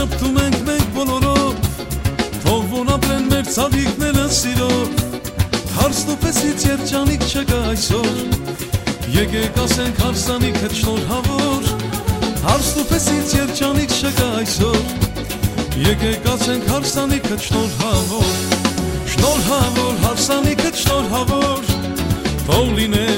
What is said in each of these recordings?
շփտում ենք մենք բոլորով թող ոն ապրեն մեր ցավիկները սիրով հարստոպեսից երջանիկ չկա այսօր եկեք ասենք հարսանիքը շնորհավոր հարստոպեսից երջանիկ չկա այսօր եկեք ասենք հարսանիքը շնորհավոր շնորհավոր հարսանիքը շնորհավոր թող լինի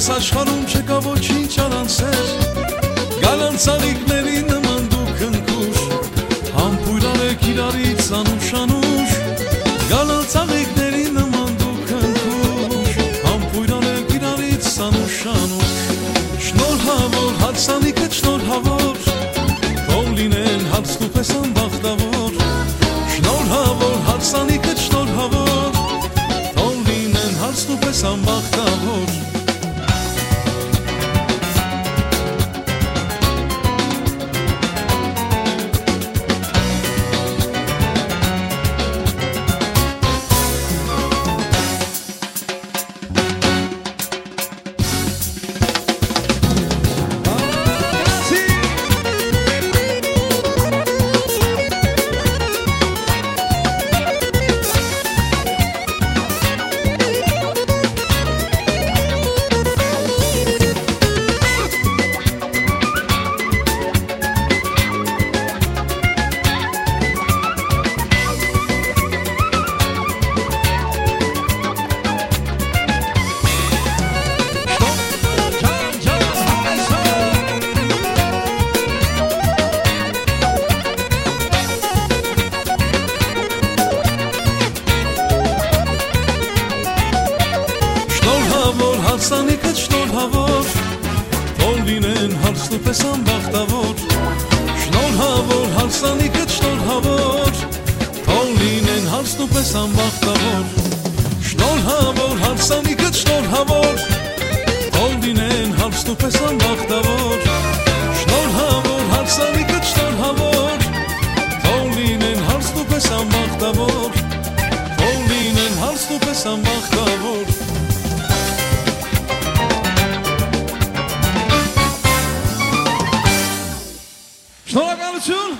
Ես աշխարում չկա ոչինչ արանցեր Գալան ծաղիկների նման դուք ընկուշ Համպույր արեք իրարից անուշանուշ Գալան ծաղիկների նման դուք ընկուշ Համպույր արեք իրարից անուշանուշ Շնորհավոր հարսանիքը շնորհավոր Թող լինեն հարստուպես անբախտավոր Շնորհավոր հարսանիքը շնորհավոր Թող լինեն հարստուպես անբախտավոր այդպես անբախտավոր Շնորհավոր հարսանիքը շնորհավոր Թող լինեն հարսնուպես անբախտավոր Շնորհավոր հարսանիքը շնորհավոր Թող լինեն հարսնուպես անբախտավոր Շնորհավոր հարսանիքը շնորհավոր Թող լինեն հարսնուպես անբախտավոր Թող լինեն հարսնուպես անբախտավոր Estão legal, tio?